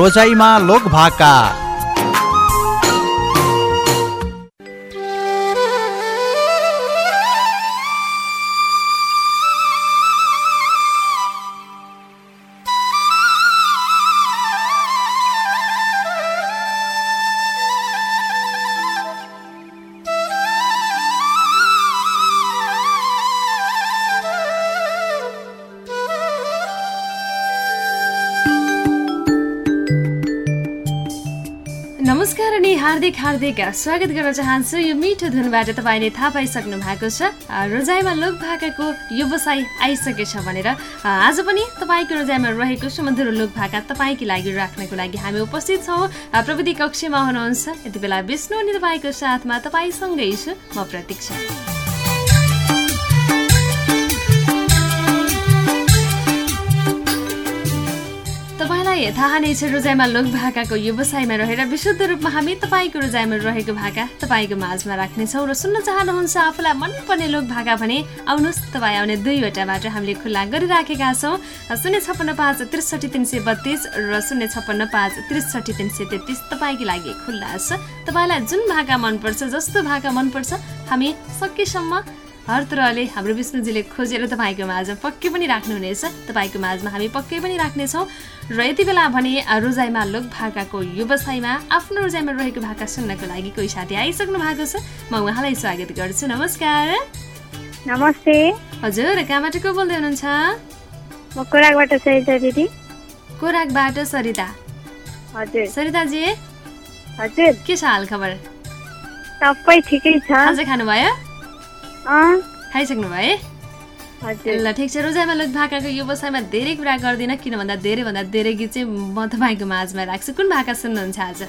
रोजाइमा लोक हार्दिक हार्दिक स्वागत गर्न चाहन्छु। यो मिठो धुनबाट तपाईँले थाहा पाइसक्नु भएको छ। रोजाइमा लोक भाकाको व्यवसाय आइसकेछ भनेर। आज पनि तपाईँको रोजाइमा रहेको सुमधुर लोक भाका तपाईँको लागि राख्नको लागि हामी उपस्थित छौँ। प्रविधि कक्षमा हुनुहुन्छ। यति बेला विष्णु अनि तपाईँको साथमा तपाईँसँगै छु। म प्रतीक्षा। तपाईँलाई थाहा नै छ रोजाइमा लोक भाकाको व्यवसायमा रहेर विशुद्ध रूपमा हामी तपाईँको रोजाइमा रहेको भाका तपाईँको माझमा राख्नेछौँ र सुन्न चाहनुहुन्छ आफूलाई मनपर्ने लोक भाका भने आउनुहोस् तपाईँ आउने दुईवटा बाटो हामीले खुल्ला गरिराखेका छौँ। शून्य छप्पन्न पाँच त्रिसठी तिन सय बत्तिस र शून्य छप्पन्न पाँच त्रिसठी तिन सय तेत्तिस तपाईँको लागि खुल्ला छ। तपाईँलाई जुन भाका मनपर्छ जस्तो भाका मनपर्छ हामी सकेसम्म हर तरहले हाम्रो विष्णुजीले खोजेर तपाईँको माझमा पक्कै पनि राख्नुहुनेछ। तपाईँको माझमा हामी पक्कै पनि राख्नेछौँ। र यति बेला भने रोजाइमा लोक भाकाको व्यवसायमा आफ्नो रोजाइमा रहेको भाका सुन्नको लागि कोही साथी आइसक्नु भएको छ। म उहाँलाई स्वागत गर्छु। नमस्कार। नमस्ते। हजुर कहाँबाट को बोल्दै हुनुहुन्छ? म कोराकबाट सरिता दिदी। कोराकबाट सरिता। हजुर। सरिताजी? हजुर। के छ हाल खबर सबै ठिकै छ। खानुभयो? खाइसक्नु भयो हजुर। ल ठिक छ। रोजाइमा लोक भाकाको व्यवसायमा धेरै कुरा गर्दिनँ किन भन्दा धेरैभन्दा धेरै गीत चाहिँ म तपाईँको माझमा राख्छु। कुन भाका सुन्नुहुन्छ आज?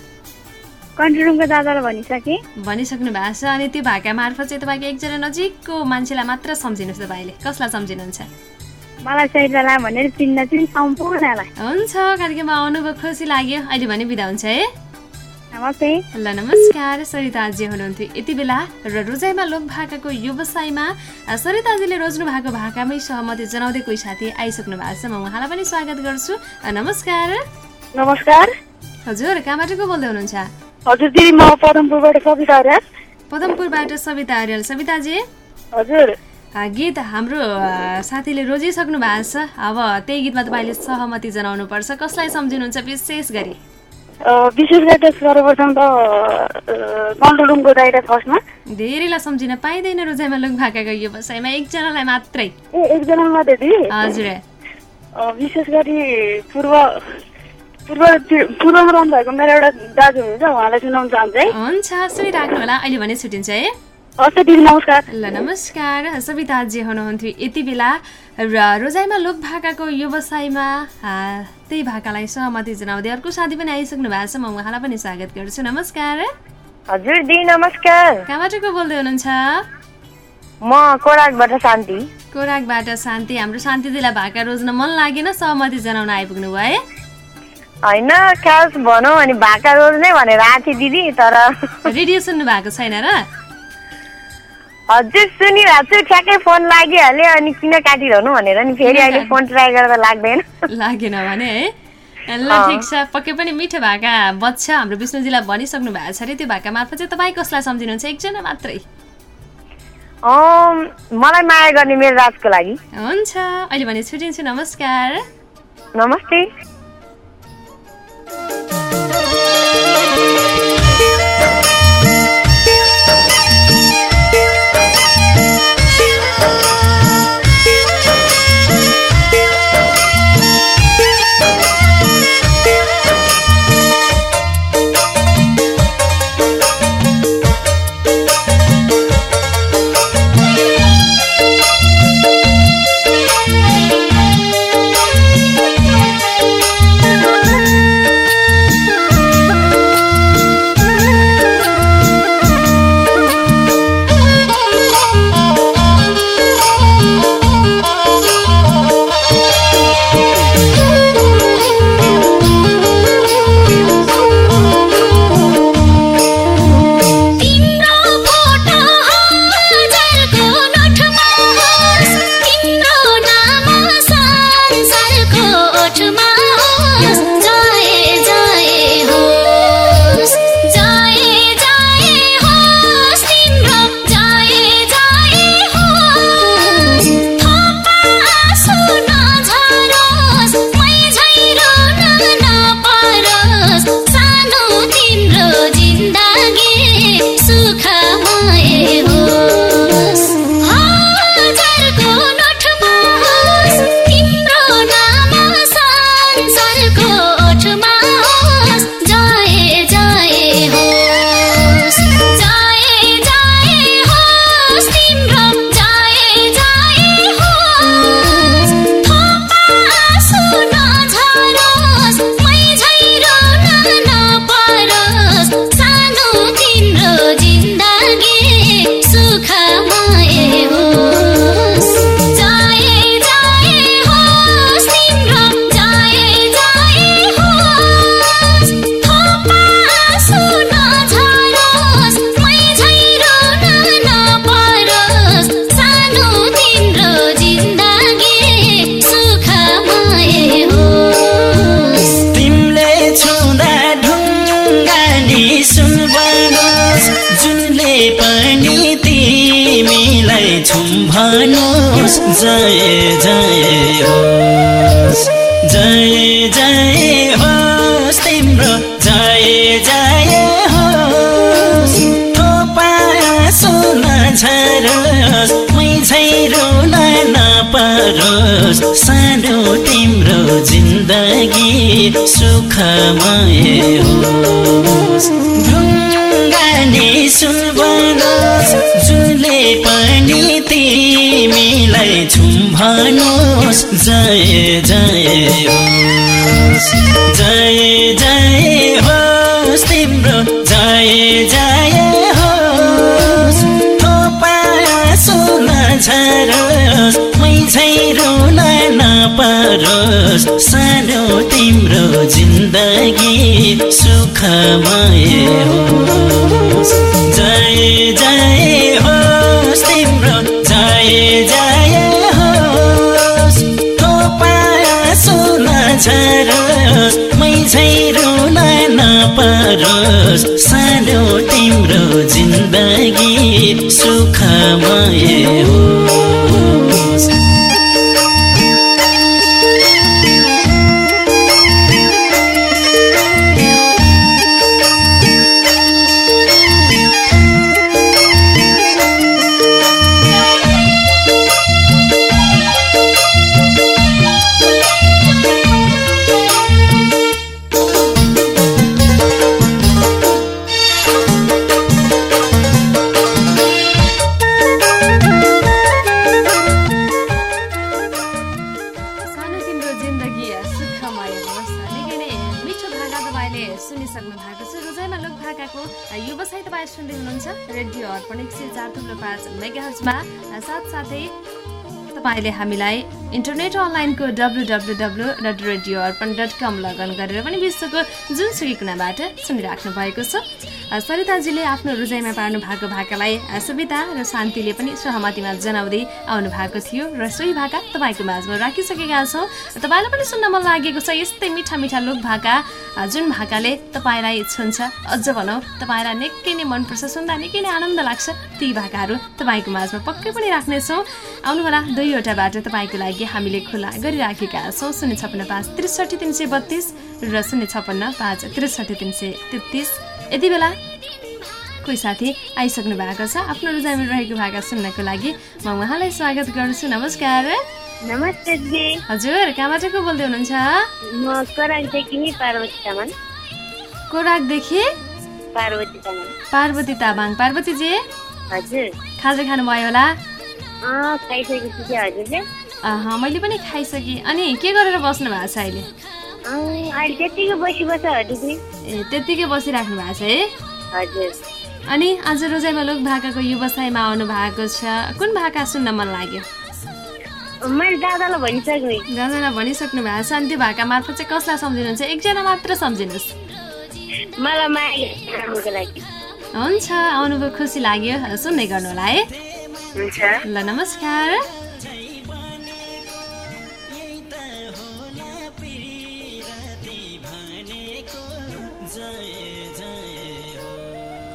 कन्ट्रोलरुमको दादालाई भनिसकेँ। भनिसक्नु भएको छ। अनि त्यो भाका मार्फत चाहिँ तपाईँको एकजना नजिकको मान्छेलाई मात्र सम्झिनुहोस् तपाईँले कसलाई सम्झिनुहुन्छ? मलाई सरितालाई भनेर चिन्न चाहिँ सम्पूर्णलाई। हुन्छ कार्यक्रममा आउनुभयो खुसी लाग्यो। अहिले भने बिदा हुन्छ है। नमस्ते। ल नमस्कार सरिताजी हुनुहुन्थ्यो। यति बेला र रोजाइमा लोक भाकाको व्यवसायमा सरिताजीले रोज्नु भएको भाकामै सहमति जनाउँदै कोही साथी आइसक्नु भएको छ। म उहाँलाई पनि स्वागत गर्छु। नमस्कार। नमस्कार। हजुर कहाँबाट को बोल्दै हुनुहुन्छ? हजुर दिदी म पदमपुरबाट कविता अर्याल पदमपुरबाट सविता अर्याल सविताजी हजुर। गीत हाम्रो साथीले रोजिसक्नु भएको छ। अब त्यही गीतमा तपाईँले सहमति जनाउनु पर्छ कसलाई सम्झिनुहुन्छ विशेष गरी? विशेष गरी त सर्वप्रथम त कन्ट्रोल रुमको दाइरा फर्स्टमा। धेरैलाई सम्झिन पाइँदैन रोजाइमा लोक भाकाको व्यवसायमा एकजनालाई मात्रै। ए एकजना मात्रै दिदी हजुर। विशेष गरी पूर्व पूर्व पूर्वमा रहनु भएको मेरो एउटा दाजु हुनुहुन्छ उहाँलाई सुनाउन चाहन्छु है। हुन्छ सुनिराख्नु होला। अहिले भने छुट्टिन्छ है। हस् दिदी नमस्कार। ल नमस्कार। सविताजी हुनुहुन्थ्यो। यति बेला र रोजाइमा लोक भाकाको व्यवसायमा त्यही भाकालाई सहमति जनाउँदै अर्को साथी पनि आइसक्नु भएको छ। म उहाँलाई पनि स्वागत गर्छु। नमस्कार। हजुर दिदी नमस्कार। कहाँबाट को बोल्दै हुनुहुन्छ? म कोराकबाट शान्ति। कोराकबाट शान्ति। हाम्रो शान्तिजीलाई भाका रोज्न मन लागेन सहमति जनाउन आइपुग्नु भयो। है होइन खास भनौँ अनि भाका रोज्ने भनेर आएको थिएँ दिदी तर रेडियो सुन्नु भएको छैन र? हजुर सुनिरहेको छु। ठ्याक्कै फोन लागिहाल्यो अनि किन काटिरहनु भनेर नि फेरि अहिले फोन ट्राई गर्दा लाग्दैन। लागेन भने है? ल। ठिक छ। पक्कै पनि मिठो भाका बच्छ। हाम्रो विष्णुजीलाई भनिसक्नु भएको छ। अरे त्यो भाका मार्फत चाहिँ तपाईँ कसलाई सम्झिनुहुन्छ? एकजना मात्रै। मलाई माया गर्ने मेरो राजको लागि। हुन्छ। अहिले भने छुट्टिन्छु नमस्कार। नमस्ते। जय जय होस् जय जय होस् तिम्रो जय जय होस् सुन झरोस् मै रुन नपरोस् सानो तिम्रो जिन्दगी सुखमय होस्। ढुङ्गानी सुनबनोस् जुले पनि तिमीलाई छुम्भनोस् जय जय होस्। जय जय होस् तिम्रो। जय जय होस्। थोपा सुन झरोस्। मै झै रुन नपरोस्। सानो तिम्रो जिन्दगी सुखमय होस्। सुखमय होस् तपाईँले सुनिसक्नु भएको छ। रोजाइमा लोक भाकाको व्यवसाय तपाईँ सुन्दै हुनुहुन्छ। रेडियो अर्पण एक सय चार थुप्रो पाँच मेगाहजमा साथसाथै तपाईँले हामीलाई इन्टरनेट अनलाइनको W W W dot radio Arpan dot com login गरेर पनि विश्वको जुनसुकै कुनाबाट सुनिराख्नु भएको छ। सरिताजीले आफ्नो रुजाइमा पार्नु भएको भाकालाई अ, सविता र शान्तिले पनि सहमतिमा जनाउँदै आउनु भएको थियो र सोही भाका तपाईँको माझमा राखिसकेका छौँ। तपाईँलाई पनि सुन्न मन लागेको छ यस्तै मिठा मिठा लोक भाका जुन भाकाले तपाईँलाई छुन्छ। अझ भनौँ तपाईँलाई निकै नै मनपर्छ सुन्दा निकै नै आनन्द लाग्छ। ती भाकाहरू तपाईँको माझमा पक्कै पनि राख्नेछौँ। आउनुहोला दुईवटा बाटो तपाईँको लागि हामीले खुला गरिराखेका छौँ। शून्य छप्पन्न पाँच त्रिसठी तिन सय बत्तिस र शून्य छप्पन्न पाँच त्रिसठी तिन सय तेत्तिस। यति बेला कोही साथी आइसक्नु भएको छ आफ्नो रुजाइमा रहेको भाका सुन्नको लागि म उहाँलाई स्वागत गर्छु। नमस्कार। नमस्ते हजुर कहाँबाट को बोल्दै हुनुहुन्छ? म नि पार्वती तामाङ। कोराकदेखि पार्वती तामाङ। पार्वती तामाङ। पार्वतीजी हजुर। खाजा खानुभयो होला? मैले पनि खाइसकेँ। अनि के गरेर बस्नु भएको छ अहिले? त्यतिकै ए त्यत्तिकै बसिराख्नु भएको छ है? अनि आज रोजाइमा लोक भाकाको व्यवसायमा आउनु भएको छ। कुन भाका सुन्न मन लाग्यो? मैले दादालाई भनिसकेँ। दादालाई भनिसक्नु भएको छ। अनि त्यो भाका मार्फत चाहिँ कसलाई सम्झिनुहुन्छ? एकजना मात्र सम्झिनुहोस्। हुन्छ आउनुभयो खुसी लाग्यो। सुन्दै गर्नु होला है। ल नमस्कार।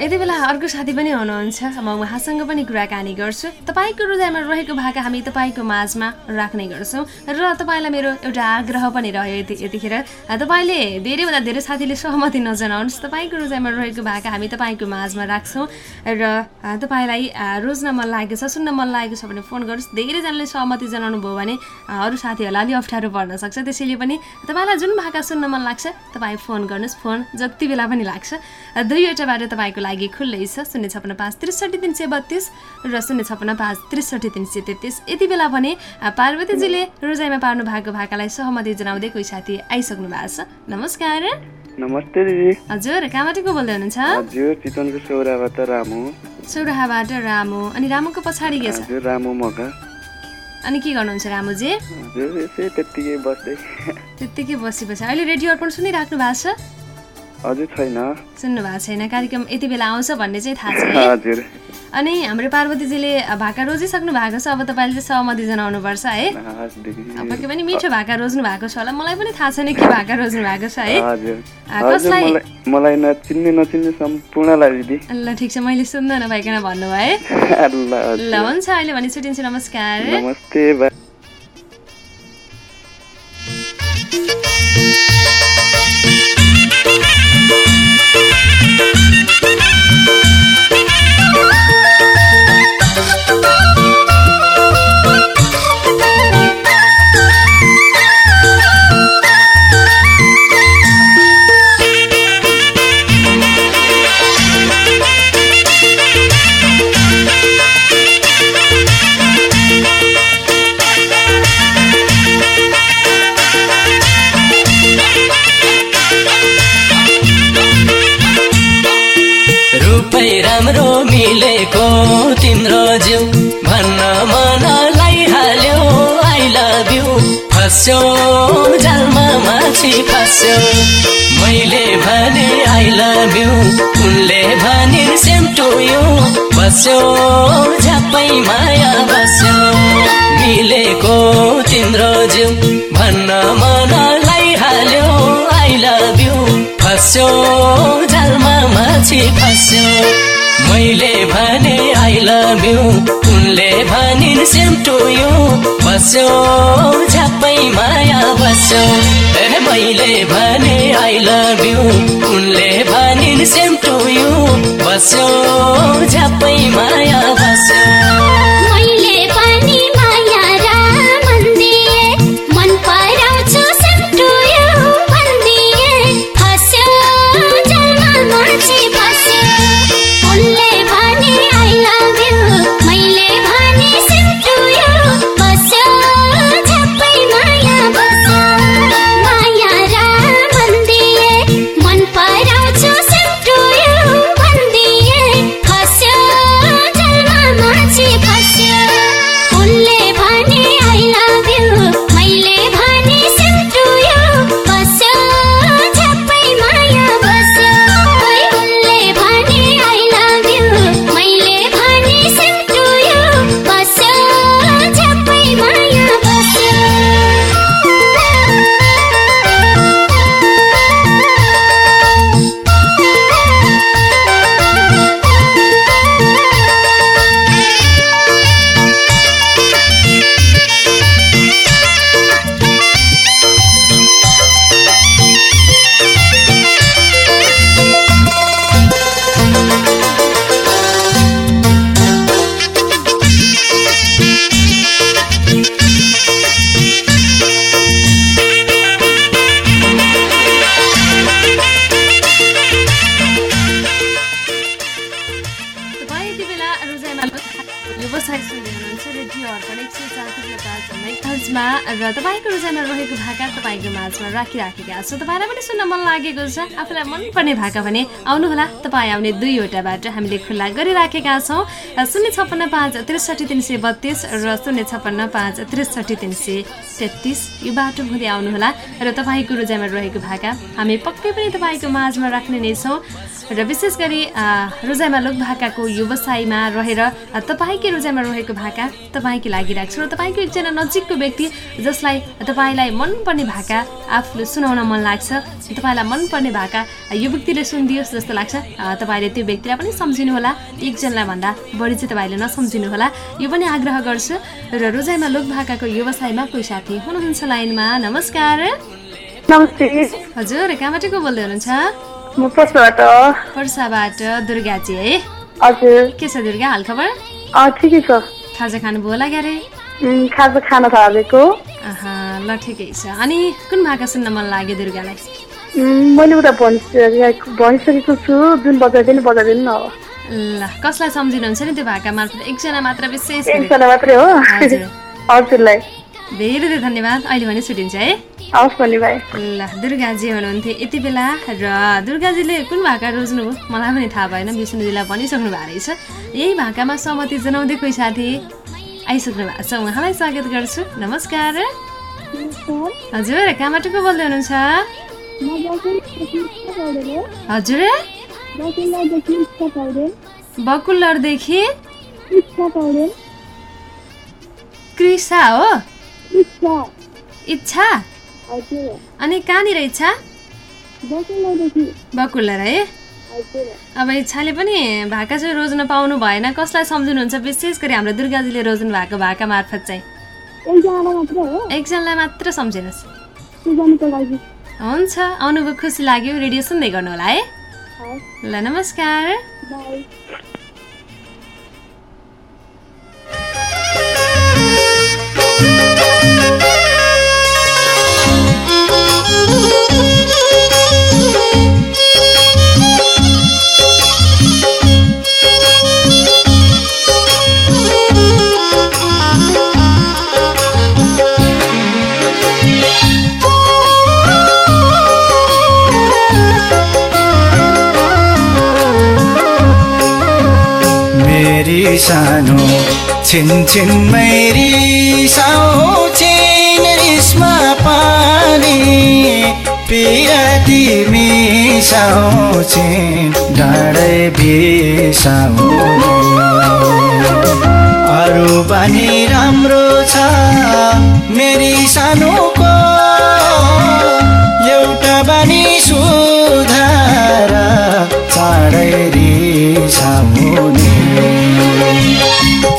यति बेला अर्को साथी पनि हुनुहुन्छ। म उहाँसँग पनि कुराकानी गर्छु। तपाईँको हृदयमा रहेको भाका हामी तपाईँको माझमा राख्ने गर्छौँ। र तपाईँलाई मेरो एउटा आग्रह पनि रह्यो यति यतिखेर। तपाईँले धेरैभन्दा धेरै साथीले सहमति नजनाउनुहोस्। तपाईँको हृदयमा रहेको भाका हामी तपाईँको माझमा राख्छौँ। र तपाईँलाई रोज्न मन लागेको छ सुन्न मन लागेको छ भने फोन गर्नुहोस्। धेरैजनाले सहमति जनाउनु भयो भने अरू साथीहरूलाई अलि अप्ठ्यारो पर्न सक्छ। त्यसैले पनि तपाईँलाई जुन भाका सुन्न मन लाग्छ तपाईँ फोन गर्नुहोस्। फोन जति बेला पनि लाग्छ। अ, दुईवटा बाटो तपाईँको लागि खुल्लै छ शून्य छप्पन्न पाँच त्रिसठी तिन सय बत्तिस र शून्य छप्पन्न पाँच त्रिसठी तिन सय तेत्तिस। यति बेला भने पार्वतीजीले रोजाइमा पार्नु भएको भाकालाई सहमति जनाउँदै कोही साथी आइसक्नु भएको छ। नमस्कार। नमस्ते दिदी। हजुर कहाँबाट को बोल्दै हुनुहुन्छ? हजुर चितवनको सौराबाट रामु। सौराहाबाट रामु। अनि रामुको पछाडि के छ? हजुर रामु मगा। अनि के गर्नुहुन्छ रामुजी? हजुर यसै त्यत्तिकै बस्दै। त्यत्तिकै बसी बसी अहिले रेडियो अर्पण सुनिराख्नु भएको छ। छैन। सुन्नु भएको छैन कार्यक्रम यति बेला आउँछ भन्ने चाहिँ थाहा छ हजुर। अनि हाम्रो पार्वतीजीले भाका रोजिसक्नु भएको छ अब तपाईँले चाहिँ सहमति जनाउनुपर्छ है। पक्कै पनि मिठो भाका रोज्नु भएको छ होला। मलाई पनि थाहा छैन के भाका रोज्नु भएको छ है। कसलाई- मलाई नचिन्ने नचिन्ने सम्पूर्णलाई दिदी। ल ठिक छ मैले सुन्नु नभइकन भन्नुभयो है। ल हुन्छ अहिले भने छुट्टिन्छु नमस्कार। नमस्ते फस्यो जालमा माछी फस्यो। मैले भने आई लभ यु उनले भने सेम टु यु बस्यो झ्यापै माया बस्यो। मिलेको तिम्रो जिउ भन्न मनलाई हाल्यो। आई लभ यु फस्यो जालमा माछी फस्यो। मैले भने आई लभ यु उनले भनिन् सेम टु यु बस्यो झ्यापै माया बस्यो। मैले भने आई लभ यु उनले भनिन् सेम टु यु बस्यो झ्यापै माया बस्यो। माझमा राखिराखेका छौँ तपाईँलाई पनि सुन्न मन लागेको छ। आफूलाई मनपर्ने भाका भने आउनुहोला। तपाईँ आउने दुईवटा बाटो हामीले खुल्ला गरिराखेका छौँ। शून्य छप्पन्न पाँच त्रिसठी तिन सय बत्तिस र शून्य छप्पन्न पाँच त्रिसठी तिन सय तेत्तिस। यो बाटो हुँदै आउनुहोला र तपाईँको रोजाइमा रहेको भाका हामी पक्कै पनि तपाईँको माझमा राख्ने नै छौँ। र विशेष गरी रोजाइमा लोक भाकाको व्यवसायमा रहेर तपाईँकै रोजाइमा रहेको भाका तपाईँकै लागि राख्छु र तपाईँको एकजना नजिकको व्यक्ति जसलाई तपाईँलाई मनपर्ने भाका आफूले सुनाउन मन लाग्छ तपाईँलाई मनपर्ने भाका यो व्यक्तिले सुनिदियोस् जस्तो लाग्छ। तपाईँले त्यो व्यक्तिलाई पनि सम्झिनुहोला। एकजनालाई भन्दा बढी चाहिँ तपाईँले नसम्झिनुहोला। यो पनि आग्रह गर्छु। र रोजाइमा लोक भाकाको व्यवसायमा कोही साथी हुनुहुन्छ लाइनमा? नमस्कार। नमस्ते। हजुर कहाँबाट को बोल्दै हुनुहुन्छ? पर्साबाट दुर्गाजी है। हजुर। के छ दुर्गा हाल खबर ठिकै छ। खाजा खानुभयो होला क्यारे? खाजा खान थालेको। ल ठिकै छ। अनि कुन भाका सुन्न मन लाग्यो दुर्गालाई? मैले उता भनिसकेको छु जुन बजाइदिनु बजाइदिनु न अब ल कसलाई सम्झिनुहुन्छ नि त्यो भाका मार्फत? एकजना मात्र विशेष। एकजना मात्रै हो? हजुर। हजुरलाई। धेरै धेरै धन्यवाद। अहिले भने छुट्टिन्छ है? हवस् भने भाइ ल दुर्गाजी हुनुहुन्थ्यो यति बेला। र दुर्गाजीले कुन भाका रोज्नुभयो मलाई पनि थाहा भएन। विष्णुजीलाई भनिसक्नु भएको रहेछ। यही भाकामा सहमति जनाउँदै कोही साथी? आइसक्नु भएको छ उहाँलाई स्वागत गर्छु। नमस्कार। हजुर कहाँबाट को बोल्दै हुनुहुन्छ? हजुर। पौडेल कृषा हो? इच्छा। अनि कहाँनिर इच्छा? बकुल्लर है अब इच्छाले पनि भाका चाहिँ रोज्न पाउनु भएन। कसलाई सम्झिनुहुन्छ? विशेष गरी हाम्रो दुर्गाजीले रोज्नु भएको भाका मार्फत चाहिँ। एकजनालाई मात्र सम्झिनुहोस्। हुन्छ आउनुभयो खुसी लाग्यो। रेडियो सुन्दै गर्नु होला है ल नमस्कार। सानो छिन मेरी साउ छिन रिस्मा पानी पिराती मिसाउ छिन डाँडै बिसाउने अरू बानी राम्रो छ मेरी सानोको एउटा बानी सुधार चाँडै रिसाउने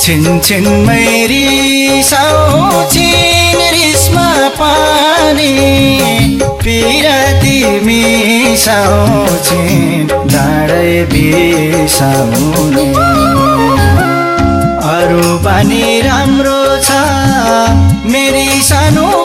छिन छिन मैरी साउ छिन रिस्मा पानी पिराती मिसाउ छिन डाँडै बिसाउने। अरू बानी राम्रो छ मेरी सानोको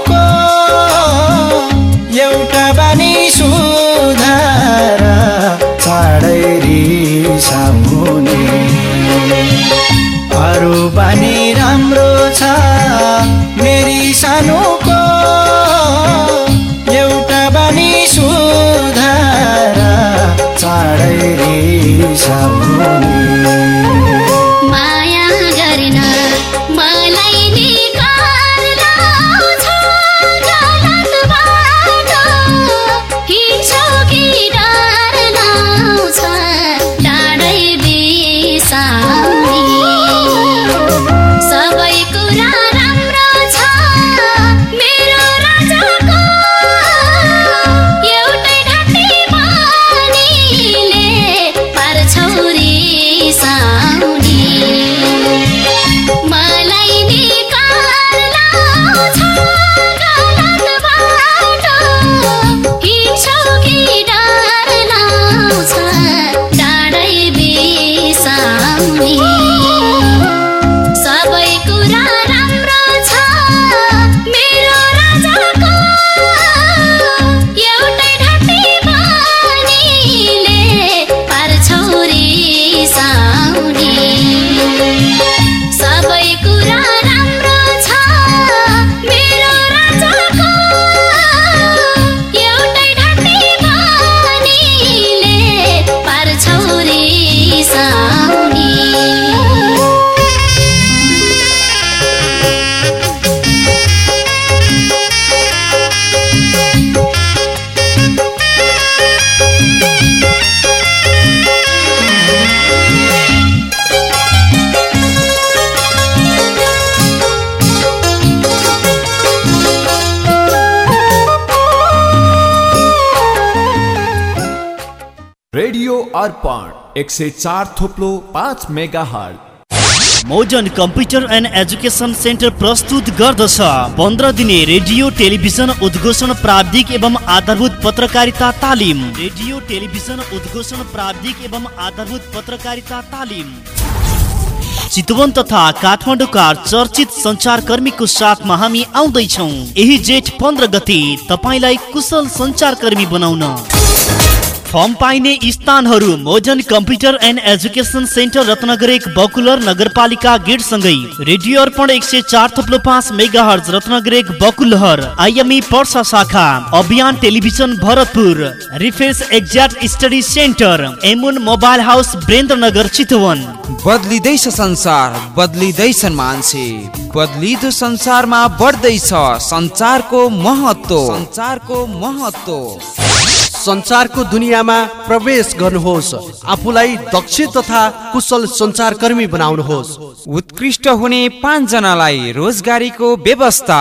अर्पण एक सय चार थोप्लो पाँच mega Mojan computer and education centre प्रस्तुत गर्दछ। पन्ध्र दिने रेडियो टेलिभिजन उद्घोषण प्राविधिक एवं आधारभूत पत्रकारिता तालिम। रेडियो टेलिभिजन उद्घोषण प्राविधिक एवं आधारभूत पत्रकारिता तालिम। चितवन तथा काठमाडौँका चर्चित सञ्चारकर्मीको साथमा हामी आउँदैछौँ। यही जेठ पन्ध्र गते तपाईँलाई कुशल सञ्चारकर्मी बनाउन। फर्म पाइने स्थानहरू Mojan computer and education centre Ratnanagar एक बकुलर नगरपालिका गेटसँगै। रेडियो अर्पण एक सय चार थप्लो पाँच मेगा हर्ज रत्नगर एक बकुलहर। आइएमई पर्सा शाखा। अभियान टेलिभिजन भरतपुर। रिफेस एक्ज्याक्ट स्टडी सेन्टर। एमुन मोबाइल हाउस ब्रेन्द्रनगर चितवन। बदलिँदैछ संसार बदलिँदैछन् मान्छे। बदलिँदो संसारमा बढ्दैछ सञ्चारको महत्व सञ्चारको महत्व सञ्चारको दुनियाँमा प्रवेश गर्नुहोस्। आफूलाई दक्ष तथा कुशल सञ्चारकर्मी बनाउनुहोस्। उत्कृष्ट हुने पाँचजनालाई रोजगारीको व्यवस्था।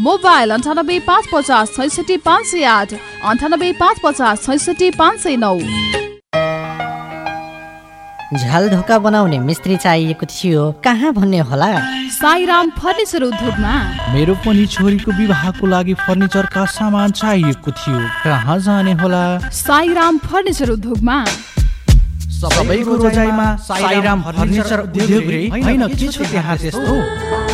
मोबाइल अन्ठानब्बे पाँच पचास छैसठी पाँच सय आठ अन्ठानब्बे पाँच पचास छैसठी पाँच सय नौ। झ्याल ढोका बनाउने मिस्त्री चाहिएको थियो कहाँ भन्ने होला? साईराम फर्निचर उद्योगमा। मेरो पनि छोरीको विवाहको लागि फर्निचरका सामान चाहिएको थियो कहाँ जाने होला? साईराम फर्निचर उद्योगमा। सबैको रोजाइमा साईराम फर्निचर उद्योग रे होइन के छ त्यहाँ त्यस्तो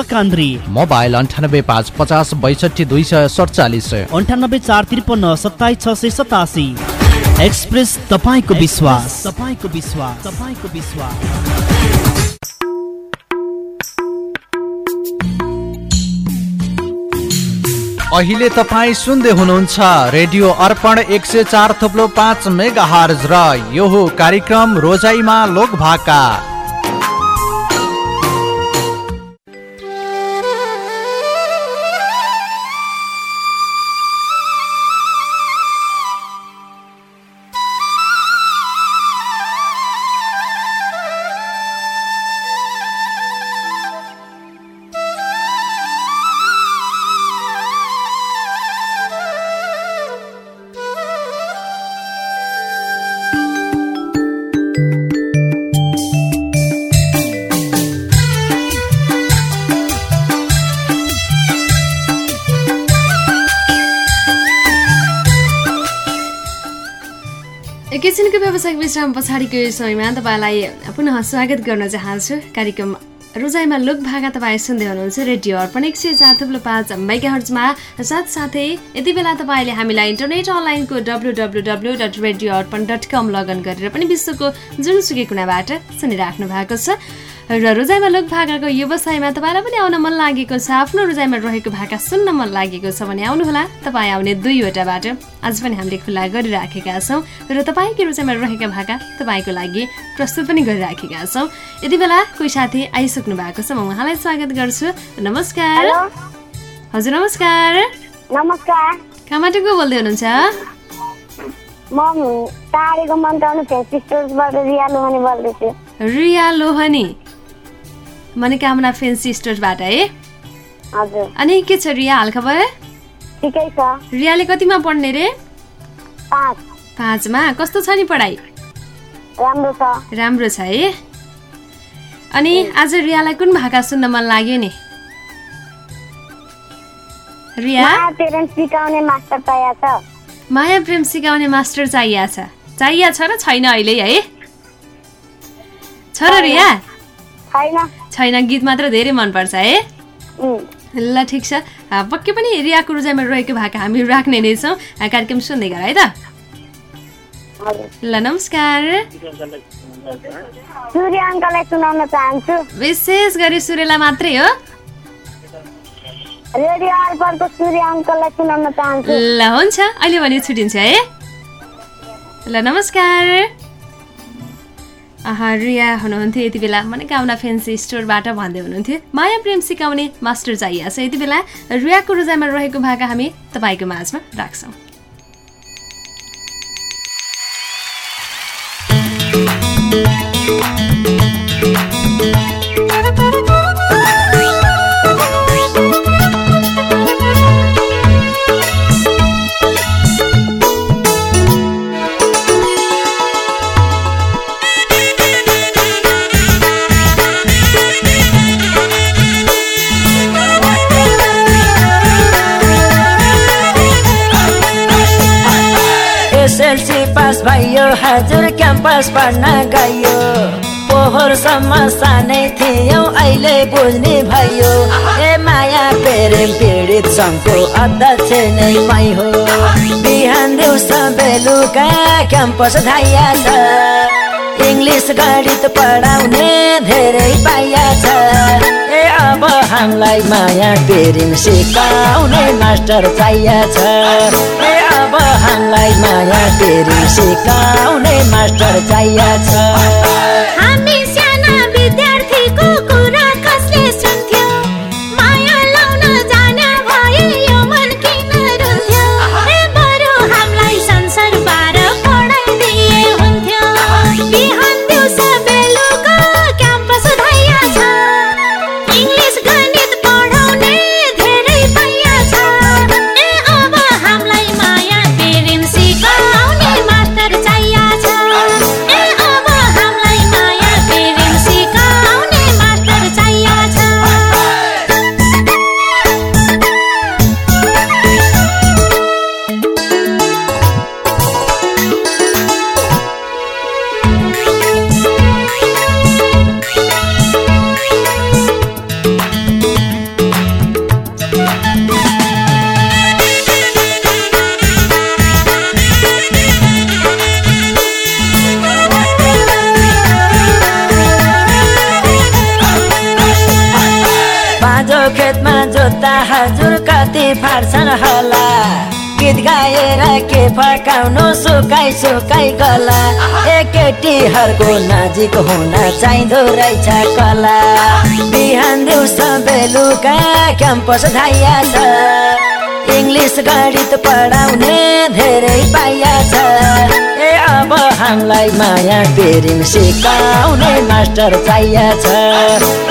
लकान्द्री मोबाइल अन्ठानब्बे पाँच पचास बैसठी दुई सय सडचालिस। अन्ठानब्बे चार त्रिपन्न सत्ताइस छ सय सतासी। एक्सप्रेस तपाईँको विश्वास। तपाईँको विश्वास। तपाईँको विश्वास। अहिले तपाईँ सुन्दै हुनुहुन्छ रेडियो अर्पण एक सय चार थोप्लो पाँच मेगा हर्ज र यो कार्यक्रम रोजाइमा लोक विश्राम पछाडिको यो समयमा तपाईँलाई पुनः स्वागत गर्न चाहन्छु। कार्यक्रम रोजाइमा लोक भाका तपाईँ सुन्दै हुनुहुन्छ। रेडियो अर्पण एक सय चार थुप्रो पाँच मेगा हर्जमा साथसाथै यति बेला तपाईँले हामीलाई इन्टरनेट अनलाइनको W W W dot radio Arpan dot com login गरेर पनि विश्वको जुनसुकै कुनाबाट सुनिराख्नु भएको छ। र रोजाइमा लोक भाकाको व्यवसायमा तपाईँलाई पनि आउन मन लागेको छ। आफ्नो रोजाइमा रहेको भाका सुन्न मन लागेको छ भने आउनुहोला। तपाईँ आउने दुईवटा बाटो आज पनि हामीले खुल्ला गरिराखेका छौँ र तपाईँकै रोजाइमा रहेका भाका तपाईँको लागि प्रस्तुत पनि गरिराखेका छौँ। यति बेला कोही साथी आइसक्नु भएको छ म उहाँलाई स्वागत गर्छु। नमस्कार। हजुर नमस्कार। नमस्कार। कहाँबाट को बोल्दै हुनुहुन्छ? रिया लोहनी। मनोकामना फेन्सी स्टोरबाट है? अनि के छ रिया हालखबर रियाले कतिमा पढ्ने रे? पाँच। पाँचमा? कस्तो छ नि पढाइ? राम्रो छ। राम्रो छ है? अनि आज रियालाई कुन भाका सुन्न मन लाग्यो नि? रिया? माया प्रेम सिकाउने मास्टर चाहिएको छ। चाहिएको छ। र छैन अहिले है? छ र रिया? छैन। गीत मात्र धेरै मनपर्छ है? ल ठिक छ। पक्कै पनि रियाको रुजाइमा रहेको भाका हामी राख्ने नै छौँ। कार्यक्रम सुन्दै गर है त? ल नमस्कार। विशेष गरी सूर्यलाई मात्रै हो। ल हुन्छ। अहिले भने छुट्टिन्छ है? ल नमस्कार। रिया हुनुहुन्थ्यो यति बेला। मनोकामना फेन्सी स्टोरबाट भन्दै हुनुहुन्थ्यो। माया प्रेम सिकाउने मास्टर चाहिएको छ यति बेला। रियाको रोजाइमा रहेको भाका हामी तपाईँको माझमा राख्छौँ। एसएलसी पास भयो हजुर क्याम्पस पढ्न गयो। पोहोरसम्म सानै थियौ अहिले बुझ्ने भयो। ए माया प्रेम पीडित सङ्घको अध्यक्ष नै मै हो। बिहान दिउँसो बेलुका क्याम्पस धाइया छ। इङ्ग्लिस गणित पढाउने धेरै पाइया छ। अब हामीलाई माया प्रेम सिकाउने मास्टर चाहिया छ। अब हामीलाई माया प्रेम सिकाउने मास्टर चाहिया छ। हामी साना विद्यार्थीको फकाउनु सुकाइ सुकाइ गला ए केटीहरूको नजिक हुन चाहिँदो रहेछ कला। बिहान दिउँसो बेलुका क्याम्पस धाइया छ इङ्ग्लिस गणित पढाउने धेरै पाइया छ। ए अब हामीलाई माया पेरिङ सिकाउने मास्टर चाहिया छ।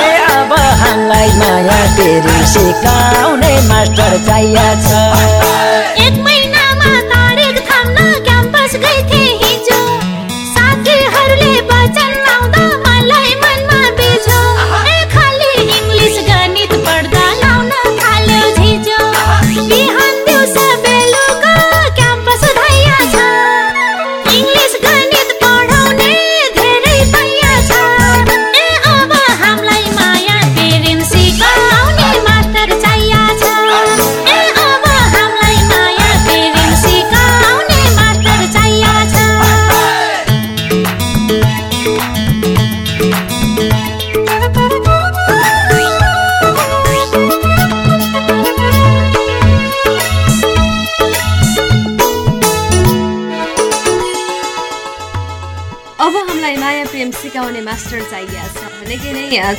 ए अब हामीलाई माया पेरिङ सिकाउने मास्टर चाहिया छ।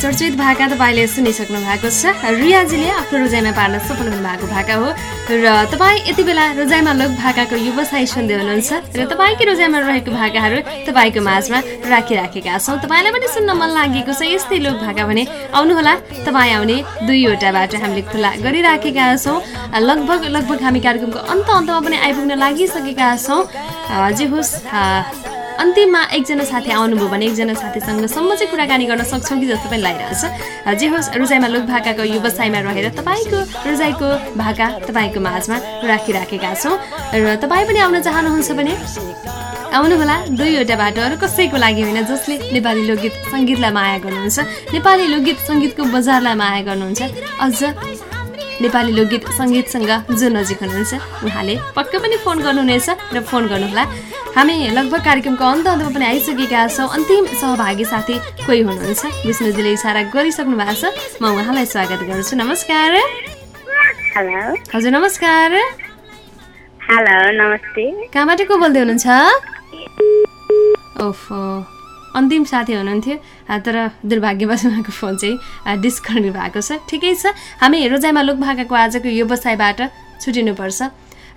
चर्चित भाका तपाईँले सुनिसक्नु भएको छ। रियाजीले आफ्नो रोजाइमा पार्न सफल हुनु भएको भाका हो। र तपाईँ यति बेला रोजाइमा लोक भाकाको व्यवसाय सुन्दै हुनुहुन्छ र तपाईँकै रोजाइमा रहेको भाकाहरू तपाईँको माझमा राखिराखेका छौँ। तपाईँलाई पनि सुन्न मन लागेको छ यस्तै लोक भाका भने आउनुहोला। तपाईँ आउने दुईवटा बाटो हामीले खुला गरिराखेका छौँ। लगभग लगभग हामी कार्यक्रमको अन्त अन्तमा पनि आइपुग्न लागिसकेका छौँ। जे होस् अन्तिममा एकजना साथी आउनुभयो भने एकजना साथीसँग सम्म चाहिँ कुराकानी गर्न सक्छौँ कि जस्तो पनि लागिरहेछ जे होस् रोजाइमा लोक भाकाको व्यवसायमा रहेर तपाईँको रोजाइको भाका तपाईँको माझमा राखिराखेका छौँ। र तपाईँ पनि आउन चाहनुहुन्छ भने आउनुहोला दुईवटा बाटोहरू कसैको लागि होइन जसले नेपाली लोकगीत सङ्गीतलाई माया गर्नुहुन्छ। नेपाली लोकगीत सङ्गीतको बजारलाई माया गर्नुहुन्छ। अझ नेपाली लोकगीत सङ्गीतसँग जो नजिक हुनुहुन्छ उहाँले पक्कै पनि फोन गर्नुहुनेछ र फोन गर्नुहोला। हामी लगभग कार्यक्रमको अन्त अन्तमा पनि आइसकेका छौँ। अन्तिम सहभागी साथी कोही हुनुहुन्छ? विष्णुजीले इसारा गरिसक्नु भएको छ। म उहाँलाई स्वागत गर्छु। नमस्कार। हेलो। हजुर नमस्कार। हेलो नमस्ते। कहाँबाट को बोल्दै हुनुहुन्छ? ओफो अन्तिम साथी हुनुहुन्थ्यो। तर दुर्भाग्यवश उहाँको फोन चाहिँ डिस्कनेक्ट भएको छ। ठिकै छ। हामी रोजाइमा लोक भाकाको आजको व्यवसायबाट छुटिनुपर्छ।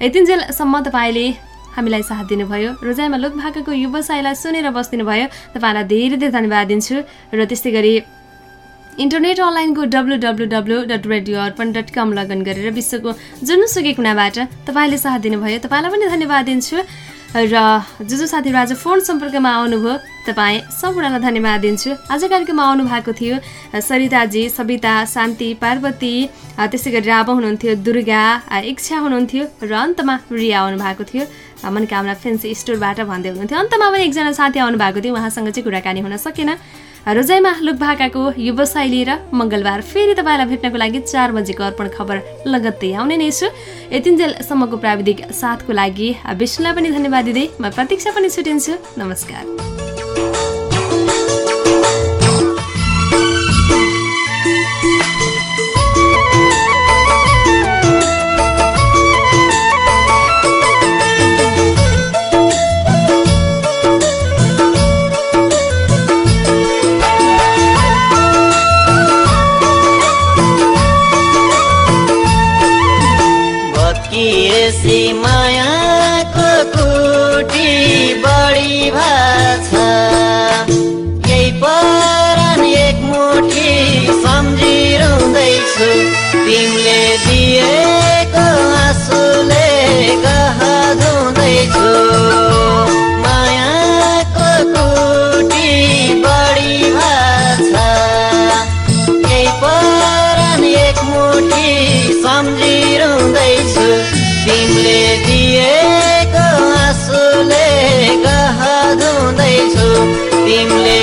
यतिन्जेलसम्म तपाईँले हामीलाई साथ दिनुभयो रोजाइमा लोक भाकाको व्यवसायलाई सुनेर बस्दिनु भयो तपाईँलाई धेरै धेरै धन्यवाद दिन्छु। र त्यस्तै गरी इन्टरनेट अनलाइनको W W W dot radio Arpan dot com login गरेर विश्वको जुनसुकै कुनाबाट तपाईँले साथ दिनुभयो तपाईँलाई पनि धन्यवाद दिन्छु। र जो जो साथीहरू आज फोन सम्पर्कमा आउनुभयो तपाईँ सम्पूर्णलाई धन्यवाद दिन्छु। आज कार्यक्रममा आउनु भएको थियो सरिताजी सविता शान्ति पार्वती त्यसै गरी राव हुनुहुन्थ्यो दुर्गा इच्छा हुनुहुन्थ्यो र अन्तमा रिया आउनु भएको थियो। मनकामना फेन्सी स्टोरबाट भन्दै हुनुहुन्थ्यो। अन्तमा पनि एकजना साथी आउनु भएको थियो। उहाँसँग चाहिँ कुराकानी हुन सकेन। रोजाइमा लुक भाकाको व्यवसाय लिएर मङ्गलबार फेरि तपाईँलाई भेट्नको लागि चार बजेको अर्पण खबर लगत्तै आउने नै छु। यतिन्जेलसम्मको प्राविधिक साथको लागि विष्णुलाई पनि धन्यवाद दिँदै म प्रतीक्षा पनि छुटिन्छु। नमस्कार। तिमीले दिएको आँसुले गह धुँदैछु मायाको कुटी बढी भाछ यही परान एक मुठी सम्झिरहँदैछु। तिमीले दिएको आँसुले गह धुँदैछु तिमीले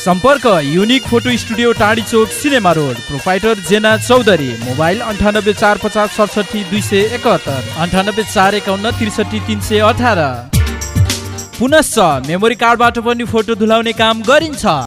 सम्पर्क युनिक फोटो स्टुडियो टाढी चोक cinema road proprietor Jena Chaudhary mobile अन्ठानब्बे चार पचास सडसठी दुई सय एकहत्तर अन्ठानब्बे चार एकाउन्न त्रिसठी तिन सय अठार। पुनश्च मेमोरी कार्डबाट पनि फोटो धुलाउने काम गरिन्छ।